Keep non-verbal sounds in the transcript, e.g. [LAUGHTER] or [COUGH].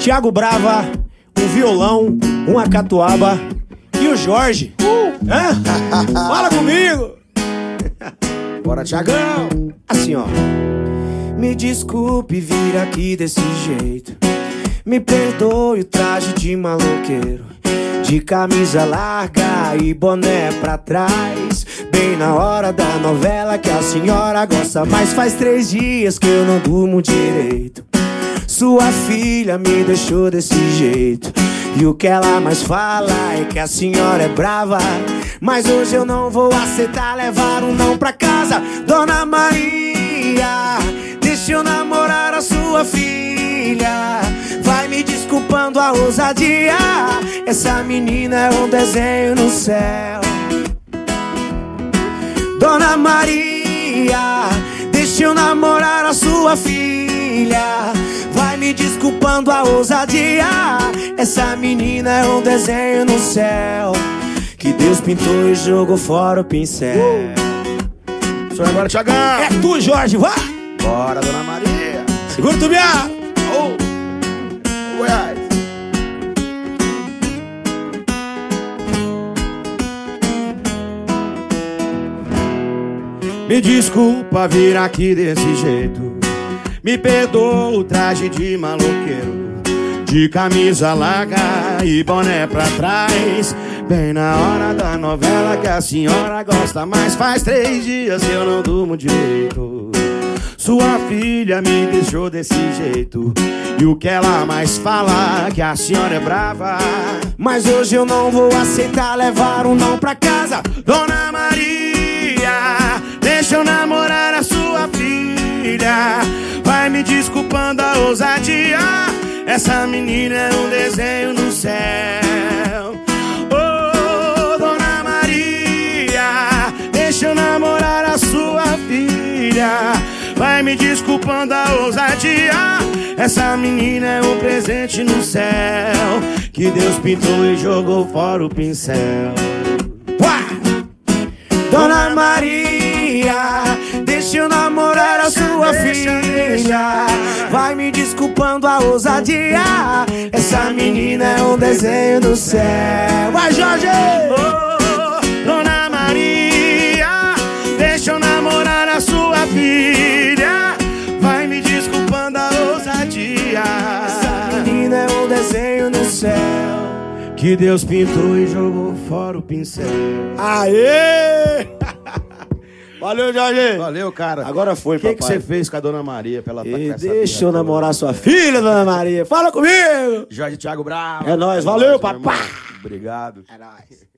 Tiago Brava, um violão, uma catuaba e o Jorge. Hã? [LAUGHS] Fala comigo! Bora, Tiagão! Assim, ó. Me desculpe vir aqui desse jeito. Me perdoe o traje de maloqueiro. De camisa larga e boné pra trás. Bem na hora da novela que a senhora gosta. Mas faz três dias que eu não durmo direito. Sua filha me deixou desse jeito. E o que ela mais fala é que a senhora é brava. Mas hoje eu não vou aceitar levar um não pra casa. Dona Maria, deixa eu namorar a sua filha. Vai me desculpando a ousadia. Essa menina é um desenho no céu. Dona Maria, deixa eu namorar a sua filha. Ousadia. Essa menina é um desenho no céu. Que Deus pintou e jogou fora o pincel. Sou agora, Tiagão! É tu, Jorge, vá! Bora, Dona Maria! Segura o tubiá! Goiás! Me desculpa vir aqui desse jeito. Me perdoa o traje de maloqueiro. De camisa larga e boné pra trás. Bem na hora da novela que a senhora gosta. Mas faz três dias eu não durmo direito. Sua filha me deixou desse jeito. E o que ela mais fala que a senhora é brava. Mas hoje eu não vou aceitar levar um não pra casa. Dona Maria, Essa menina é um desenho no céu. Oh, Dona Maria, deixa eu namorar a sua filha. Vai me desculpando a ousadia. Essa menina é um presente no céu. Que Deus pintou e jogou fora o pincel. Uá! Dona Maria, deixa eu namorar sua filha. Vai me desculpando a ousadia. Essa menina é um desenho do céu. Vai, Jorge! Oh, Dona Maria, deixa eu namorar a sua filha. Vai me desculpando a ousadia. Essa menina é um desenho no céu. Que Deus pintou e jogou fora o pincel. Aê! Valeu, Jorge! Valeu, cara. Agora foi, O que, que papai. você fez com a Dona Maria pra ela com E deixa eu namorar sua filha, dona Maria. Fala comigo! Jorge Thiago Bravo. É nóis, valeu, papai. Obrigado. É nóis.